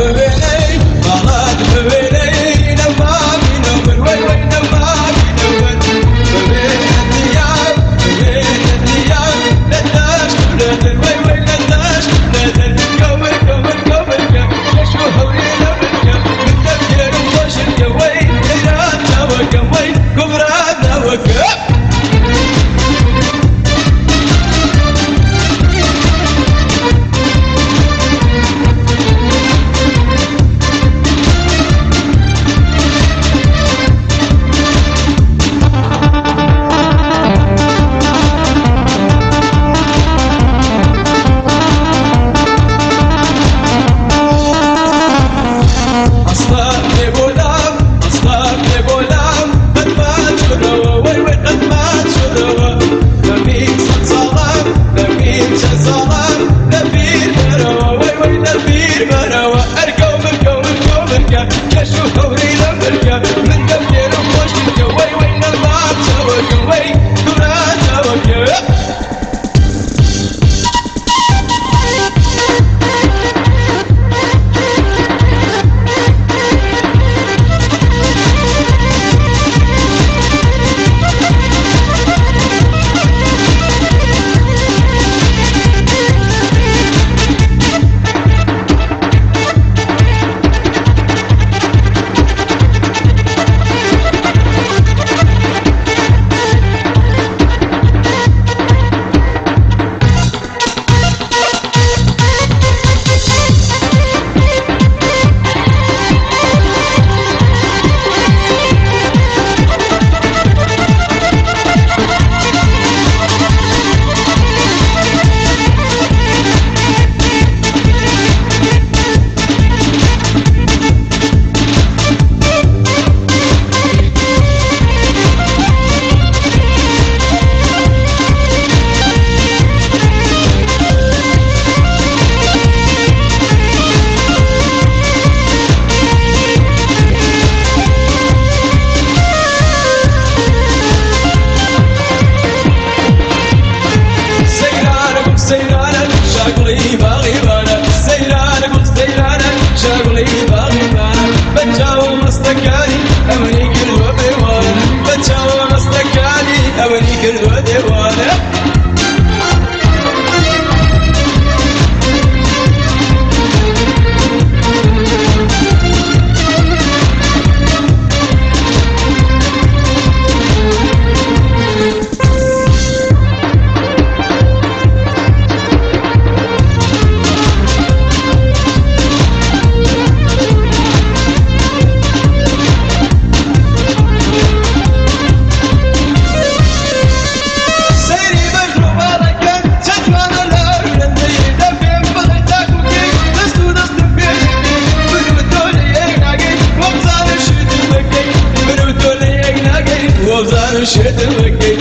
baby. devam et. Neşeden gel